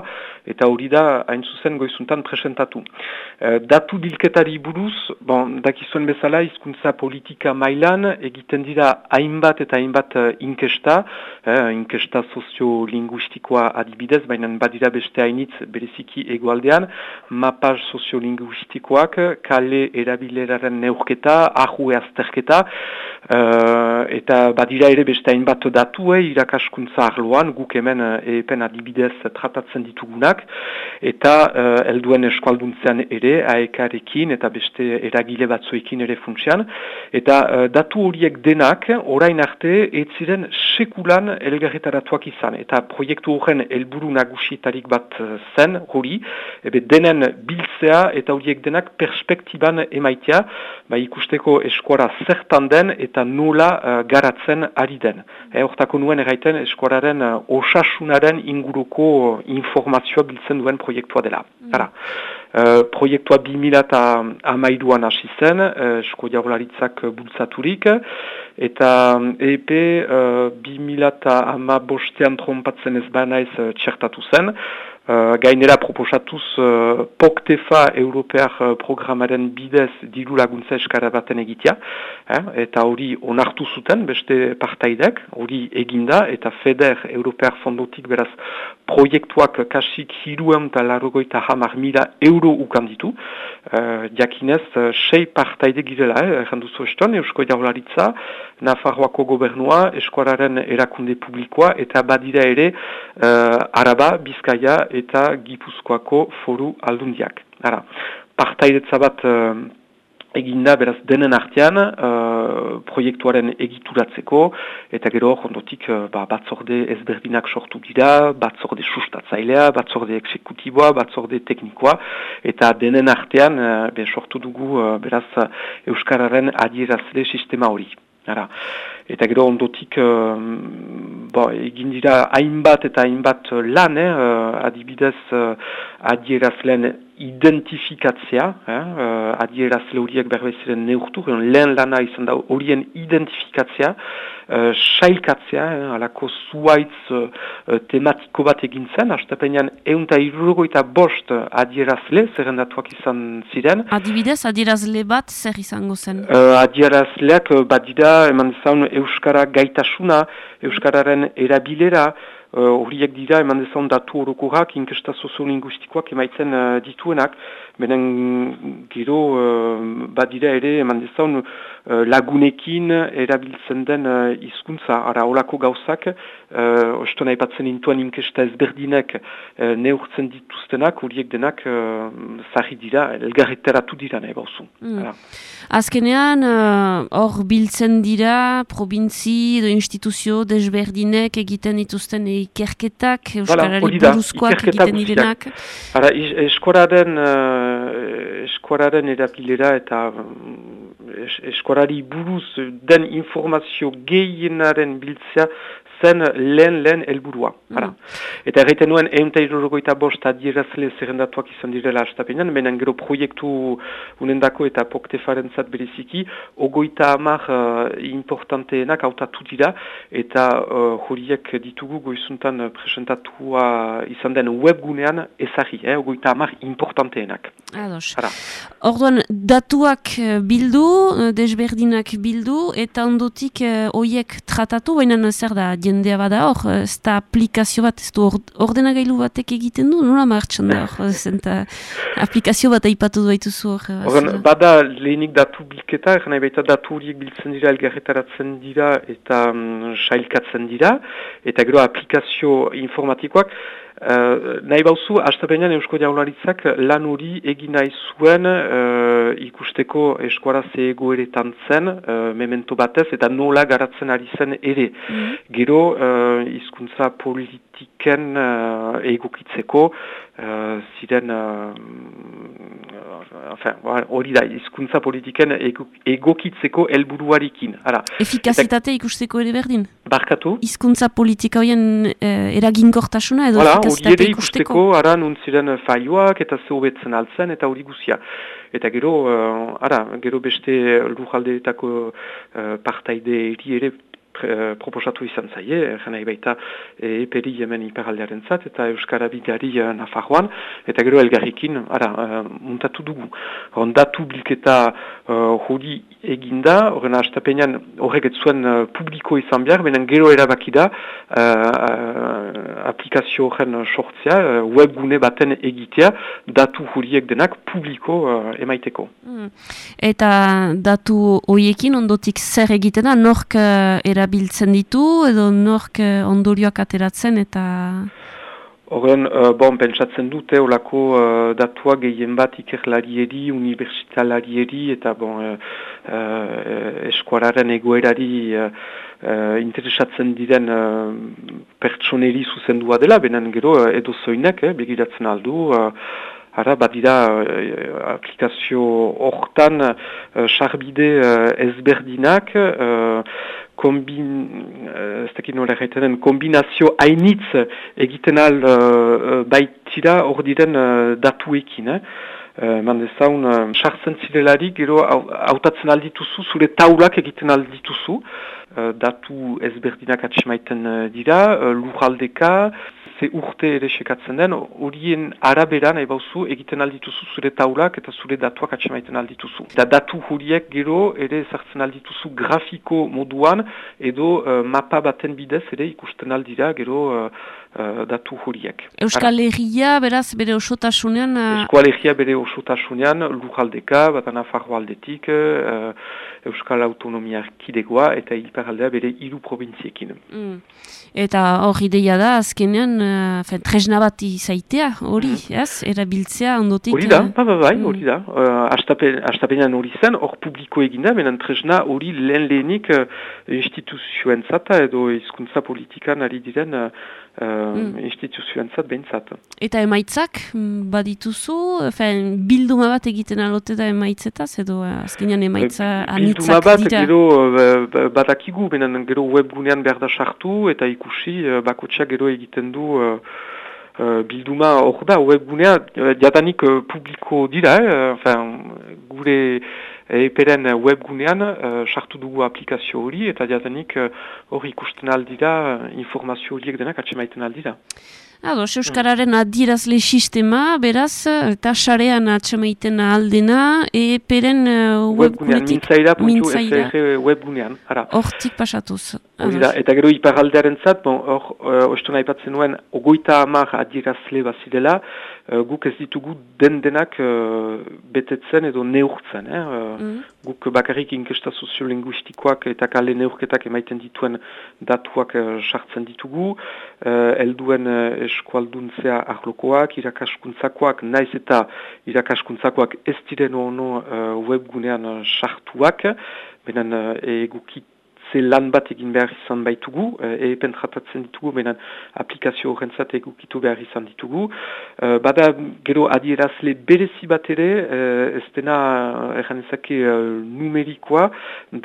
eta hori da hain zuzen goizuntan presentatu. Uh, datu bilketari buruz, bon, dakizuen bezala, hizkuntza politika mailan, egiten dira hainbat eta hainbat uh, inkesta, eh, inkesta soziolinguistikoa adibidez, baina badira beste hainitz bereziki egualdean, mapaz soziolinguistikoak, kale erabileraren neurketa, ahu azterketa, uh, eta badira ere beste hainbat datue irakaskuntza arloan, guk hemen epen adibidez tratatzen ditugunak, eta uh, elduen eskualduntzean ere, aekarekin eta beste eragile batzuekin ere funtsian, eta uh, datu horiek denak, orain arte, ez ziren sekulan elgarretaratuak izan, eta proiektu horren helburu nagusietarik bat zen, hori, ebe denen biltzea eta horiek denak perspektiban emaitea, ba, ikusteko eskuara zertan den eta nola uh, garatzen ari den. E, hortako nuen erraiten eskuararen uh, osasunaren inguruko informazioa biltzen duen proiektua dela. Mm. Uh, proiektua 2000 eta amairuan hasi zen, uh, esko jaularitzak bultzaturik, eta EP uh, 2000 eta amabostean trompatzen ez banaiz uh, txertatu zen, Uh, gainera proposatuz uh, POCTEFA Europear uh, programaren bidez diru laguntza eskara baten egitea, eh? eta hori onartu zuten beste partaidek, hori eginda, eta FEDER Europear fondotik beraz proiektuak kasik hiruen eta larrogoita hamar mila euro ukanditu, uh, diakinez uh, sei partaide girela, eh? erranduzu eston, Eusko Jaularitza, Nafarroako gobernua, eskuararen erakunde publikoa, eta badira ere uh, Araba, Bizkaia, eta Gipuzkoako foru aldundiak. Ara, partairetza bat uh, eginda beraz denen artean uh, proiektuaren egituratzeko eta gero ondotik uh, ba, batzorde ezberdinak sortu dira, batzorde sustatzailea, batzorde eksekutiboa, batzorde teknikoa eta denen artean uh, sortu dugu uh, beraz Euskararen adierazle sistema hori. Ara. Eta gero ondotik uh, bo, egin dira hainbat eta hainbat lan, eh, adibidez uh, adierazlen identifikatzea, eh, adierazle horiek berbeziren neurtu, lehen lana izan da horien identifikatzea, uh, sailkatzea, eh, alako zuaitz uh, tematiko bat egin zen, astapenean eunta irrogoita bost adierazle, zerrendatuak izan ziren. Adibidez, adierazle bat zer izango zen? Uh, adierazleak uh, badida, eman zaun, Euskara gaitasuna, Euskararen erabilera, horiek uh, dira eman dezan datu orokorak, inkesta soziolinguistikoak emaitzen uh, dituenak, benen gero uh, badira ere eman dezan lagunekin erabiltzen den uh, izkuntza, ara olako gauzak, uh, osto nahi batzen intuan inkesta ezberdinek uh, neurtzen dituztenak, horiek denak uh, zahi dira, elgarreteratu dira nahi bauzu. Mm. Azkenean, hor uh, biltzen dira, provintzi, instituzio, desberdinek egiten dituzten ikerketak, Euskarari buruzkoak egiten direnak. Ara, eskoraren, uh, eskoraren erabilera eta es, eskorari buruz den informazio gehienaren biltzea zen lehen lehen helburua. Mm. Eta erreiten nuen, eunta irurgoita bost adierazle zerrendatuak izan direla astapenean, menen gero proiektu unendako eta poktefaren zat bereziki, ogoita amar uh, importanteenak autatu dira, eta uh, horiek ditugu goizuntan presentatua izan den webgunean ezari, eh, ogoita amar importanteenak. Ados. Orduan, datuak uh, bildu, desberdinak bildu, eta ondotik uh, oiek tratatu, baina zer da, jendea bada hor, ez da aplikazio bat, ez du ordenagailu batek egiten du, nola martxan da hor, zenta aplikazio bat aipatu duaituzu hor. Horren, bada lehenik datu bilketa, nahi baita datu horiek biltzen dira, elgarretaratzen dira eta um, sailkatzen dira, eta gero aplikazio informatikoak, Uh, nahi bauzu, astapenean Eusko Jaularitzak lan hori egin nahi zuen uh, ikusteko eskuara ze egoeretan zen, uh, memento batez, eta nola garatzen ari zen ere. Mm Gero, uh, izkuntza politiken uh, egokitzeko, uh, ziren hori da, izkuntza politiken egokitzeko helburuarekin. Efikazitate ikusteko ere berdin? Barkatu? Izkuntza politika horien eh, eraginkortasuna edo Hala, hori ere ikusteko, ara nuntziren faioak eta zehobetzen altzen eta hori guzia. Eta gero, uh, ara, gero beste lujaldeetako uh, partaide ere Eh, proposatu izan zaie, jena baita e, eperi hemen iparaldearen zat, eta Euskara Bidari e, Nafarroan, eta gero elgarrikin, ara, e, muntatu dugu. Ondatu bilketa hori eginda, horren astapenean horrek ez zuen publiko izan behar, benen gero erabaki da aplikazio horren sortzea, webgune baten egitea, datu horiek denak publiko emaiteko. Hmm. Eta datu horiekin ondotik zer egiten da, nork era erabiltzen ditu edo nork eh, ondorioak ateratzen eta... Horren, uh, bon, pentsatzen dute olako uh, datua gehien bat ikerlarieri, universitalarieri eta bon, uh, uh, eskuararen egoerari uh, uh, interesatzen diren uh, pertsoneri zuzendua dela, benen gero uh, edo zoinek, eh, begiratzen aldu, uh, Hara, badira aplikazio hortan sarbide ezberdinak, kombin, uh, ez dakit nola gaitaren, kombinazio hainitz egiten al uh, baitira hor diren uh, datuekin. Eh? Uh, Mandezaun, uh, zirelari, gero hautatzen aldituzu, zure taulak egiten aldituzu, uh, datu ezberdinak atxemaiten uh, dira, uh, lujaldeka, ze urte ere sekatzen den, horien arabera nahi bauzu egiten aldituzu zure taulak eta zure datuak atxemaiten aldituzu. Da datu horiek gero ere ezartzen aldituzu grafiko moduan edo uh, mapa baten bidez ere ikusten aldira gero uh, uh, datu horiek. Euskal Herria beraz bere osotasunean? Uh... Euskal Herria bere osotasunean lujaldeka, bat anafarro aldetik, uh, Euskal Autonomia Kidegoa eta Iparaldea bere hiru provinziekin. Mm. Eta hor ideia da, azkenean, uh, tresna bat izaitea, hori, mm. ez? Erabiltzea, ondotik... Hori da, ba, ba, bai, mm. hori da. Uh, Astapenean hori zen, hor publiko eginda, menen tresna hori lehen lehenik uh, instituzioen zata edo hizkuntza politikan ari diren uh, mm. instituzioen zat behintzat. Eta emaitzak mm, badituzu, fin, bilduma bat egiten alote da emaitzetaz, edo azkenean emaitza anitzak dira? Bilduma bat, gero, badakigu, benen gero webgunean behar da sartu, eta ikusi, bakotxak gero egiten du bilduma hor da, webgunea, jadanik publiko dira, eh? gure eperen webgunean sartu dugu aplikazio hori, eta jadanik hori ikusten aldira, informazio horiek denak atxemaiten aldira. Ados, Euskararen adirazle sistema, beraz, eta sarean atxamaiten aldena, eperen uh, webgunetik. Mintzaira. webgunean, ara. Hortik pasatuz. Horida, eta gero iparaldearen zat, bon, hor, uh, ostu nahi patzen nuen, ogoita amar adirazle bazidela, guk ez ditugu den denak uh, betetzen edo neurtzen. Eh? Mm. Guk bakarrik inkesta soziolinguistikoak eta kale neurketak emaiten dituen datuak sartzen ditugu, elduen uh, eskualduntzea arlokoak, irakaskuntzakoak, naiz eta irakaskuntzakoak ez diren ono webgunean sartuak, benen egukit ze lan bat egin behar izan baitugu, epen jatatzen ditugu, benen aplikazio horrentzat egukitu behar izan ditugu. Uh, bada gero adierazle berezi bat ere, uh, ez dena ezake uh, numerikoa,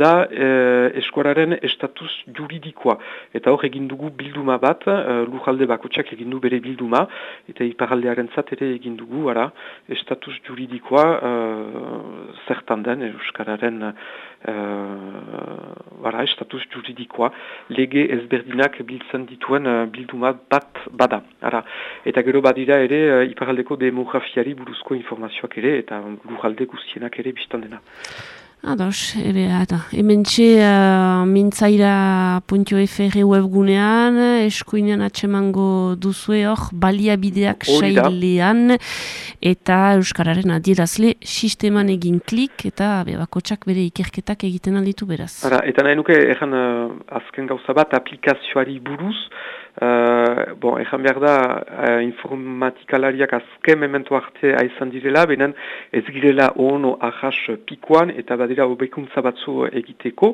da uh, eskuararen estatus juridikoa. Eta hor egin dugu bilduma bat, uh, lujalde bakotxak egin du bere bilduma, eta iparaldearen ere egin dugu, ara, estatus juridikoa uh, zertan den, euskararen uh, estatus juridikoa, lege ezberdinak biltzen dituen uh, bilduma bat bada. Ara. Eta gero badira ere, uh, iparaldeko demografiari buruzko informazioak ere, eta lujalde guztienak ere biztan dena. Ados, ebe, eta, hemen txe uh, mintzaira.fr webgunean, eskuinean atsemango duzue hor, baliabideak sailean, eta Euskararen adierazle sisteman egin klik, eta bakotsak bere ikerketak egiten alditu beraz. Ara, eta nahi nuke, egan uh, azken gauza bat, aplikazioari buruz, Uh, bon, ezan behar da, uh, informatikalariak azken memento arte aizan direla, benen ez girela ono ahas pikoan, eta badira obekuntza batzu egiteko,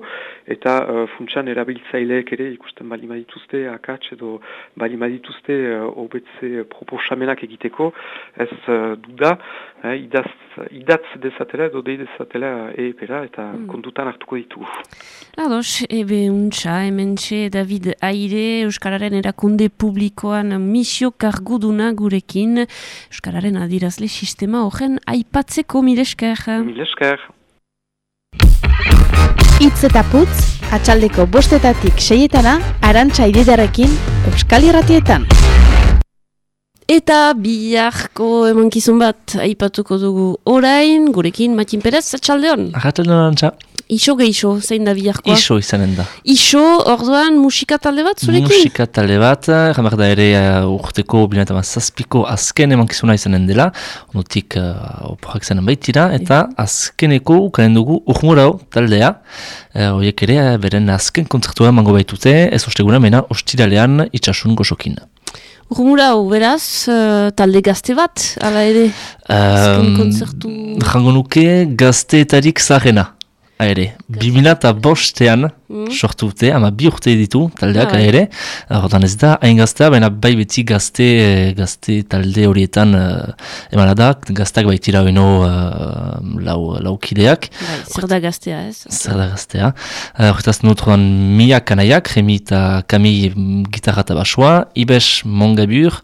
eta uh, funtsan erabiltzaileek ere ikusten bali madituzte, akats edo bali madituzte uh, obetze proposamenak egiteko, ez uh, duda, eh, idaz, idatz dezatela edo dei dezatela eepera eta mm. kontutan hartuko ditu. Ados, ebe untxa, hemen David Aire, Euskararen era erakunde publikoan misio karguduna gurekin Euskararen adirazle sistema horren aipatzeko milesker. Milesker. Itz eta putz, atxaldeko bostetatik seietana, arantxa ididarekin Euskal Irratietan. Eta biharko emankizun bat aipatuko dugu orain, gurekin Matin Perez, atxaldeon. Arrataldeon arantxa. Iso geixo, zein da biharkoa? Iso izanen da. Iso, orduan, musika talde bat zurekin? Musika talde bat, jamar da ere uh, urteko bineta zazpiko azken emankizuna izanen dela, onotik uh, oporak zenen baitira, eta azkeneko ukaren dugu urmurau taldea, uh, horiek ere uh, beren azken kontzertua emango baitute, ez osteguna mena ostiralean itxasun goxokin. Urmurau, beraz, uh, talde gazte bat, ala ere, azken um, kontzertu... Jango nuke gazteetarik zahena ere. Bimila eta bostean mm. sortu urte, ama bi urte ditu taldeak ah, ere. Hortan ez da, hain gaztea, baina bai beti gazte, gazte talde horietan uh, emanadak, gazteak baitira beno uh, lau, laukideak. Bai, zer da gaztea ez? Zer da gaztea. Uh, horretaz nutruan miak kanaiak, Remi eta Kami gitarra eta basua, Ibes Mongabur,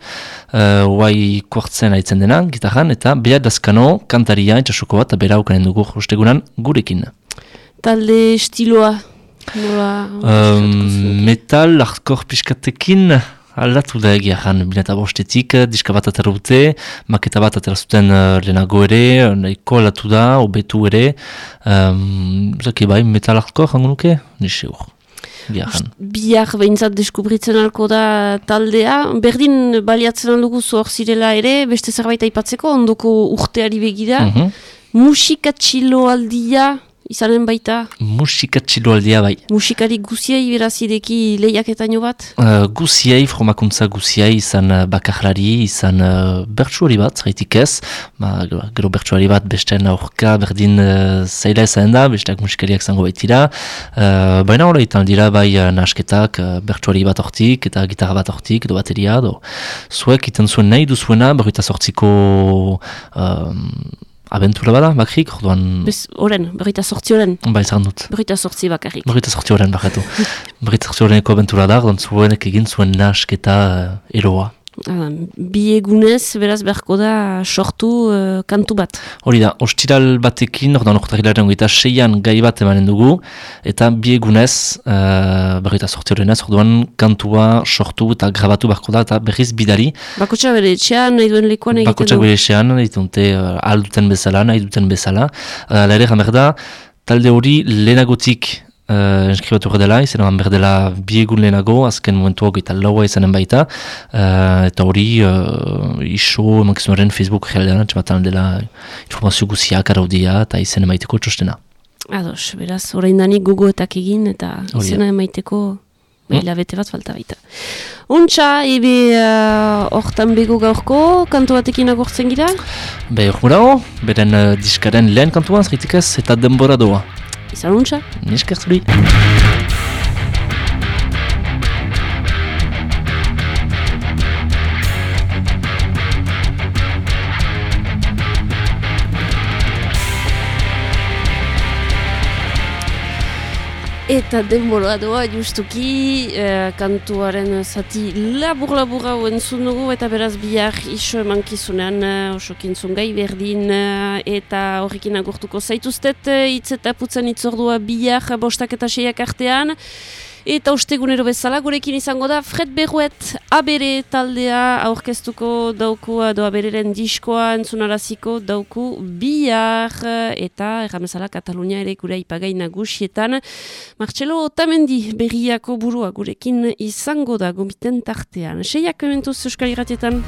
uh, Uai Kortzen aitzen dena, gitarran, eta Bea Dazkano, kantaria, etxasuko bat, bera ukanen dugu justegunan gurekin talde estiloa? Um, metal, hardcore piskatekin, aldatu da egia jan, bineta bostetik, diska bat atera dute, maketa bat atera zuten uh, lehenago ere, nahiko aldatu da, obetu ere, um, zaki bai, metal hardcore hango nuke, nise hor. Biak behintzat deskubritzen alko da taldea. Berdin baliatzen aldugu zuhor zirela ere, beste zerbait aipatzeko, ondoko urteari begira. Mm -hmm. Musika txilo aldia, izanen baita? Musika txiloaldia bai. Musikari guziai berazideki lehiaketaino bat? Uh, guziai, formakuntza guziai, izan uh, bakarlari, izan uh, bertsuari bat, zaitik ez. Ba, gero bertsuari bat besten aurka berdin uh, zaila ezaren da, besteak musikariak zango baitira. Uh, baina hori itan dira bai uh, nasketak, uh, bertsuari bat hortik, eta gitarra bat hortik, edo bateria, do. Zuek iten zuen nahi duzuena, berrita sortziko... Um, Abentura bada, bakrik, orduan... Bez, oren, berrita sortzi oren. Ba, izan dut. Berrita sortzi bakarrik. Berrita sortzi oren, bakatu. berrita sortzi oreneko abentura da, orduan zuenek egin zuen nasketa uh, eroa. Bi egunez, beraz beharko da sortu uh, kantu bat. Hori da, ostiral batekin, ordan oktarrilaren gita seian gai bat emanen dugu, eta bi egunez, uh, berri eta sorti horrenez, orduan kantua sortu eta grabatu beharko da, eta berriz bidari. Bakotxak bere etxean, nahi duen lekuan egiten du? Bakotxak bere etxean, nahi dute uh, alduten bezala, nahi duten bezala. Uh, Laire, da, talde hori lehenagotik uh, inskribatu dela, izan eman berdela biegun lehenago, azken momentuak eta laua izanen baita, uh, eta hori uh, iso emakizunaren Facebook realdean, txabatan dela informazio guziak araudia eta izan emaiteko txostena. Ados, beraz, horrein danik gugoetak egin eta izan emaiteko Baila bete bat falta baita. Untxa, ebe hortan uh, bego gaurko, kantu batekin agurtzen gira? Be, hor beren uh, diskaren lehen kantuan, zritikaz, eta denbora doa. Izan untxa? Eta denbora doa justuki eh, kantuaren zati labur-labur hau entzun dugu eta beraz bihar iso emankizunean eh, oso kintzun gai berdin eh, eta horrekin agurtuko zaituztet hitz eta putzen itzordua bihar bostak eta seiak artean Eta ostegunero bezala gurekin izango da Fred Berruet abere taldea aurkeztuko dauku do abereren diskoa entzunaraziko dauku bihar eta erramezala Katalunia ere gure ipagai nagusietan. Marcelo Otamendi berriako burua gurekin izango da gomiten tartean. Seiak komentuz Euskal Iratietan.